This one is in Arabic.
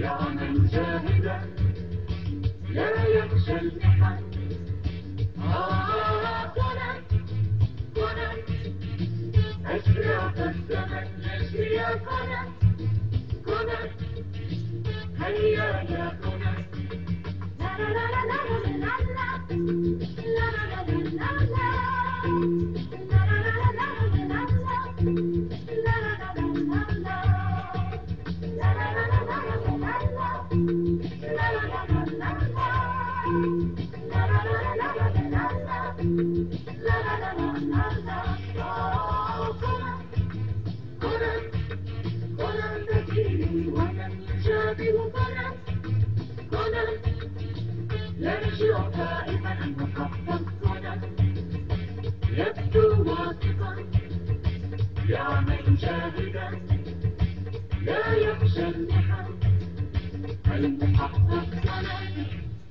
يعمل جاهدا لا يخشى المحن أشراق الزمن يجري قدم قدم هيا يا قدم لا لا لا لا لا لا لا لا لا لا لا يرجع دائما محقق هنا يبدو واثقا يعمل جاهدا لا يخشى المحن المحقق هنا